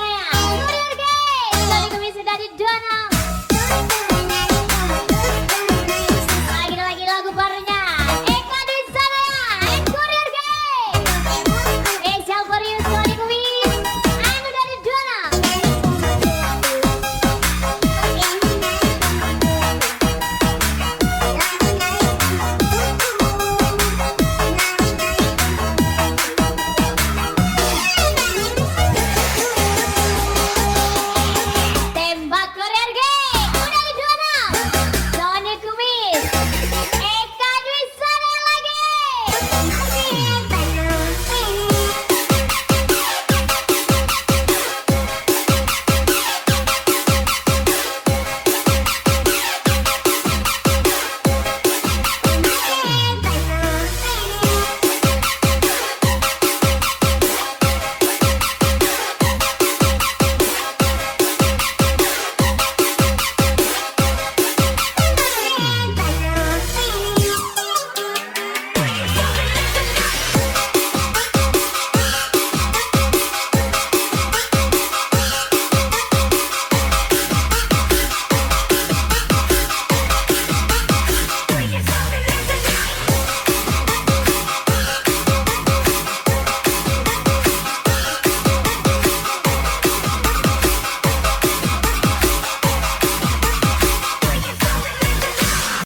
Korea. Kurir guys. Dari komisi dari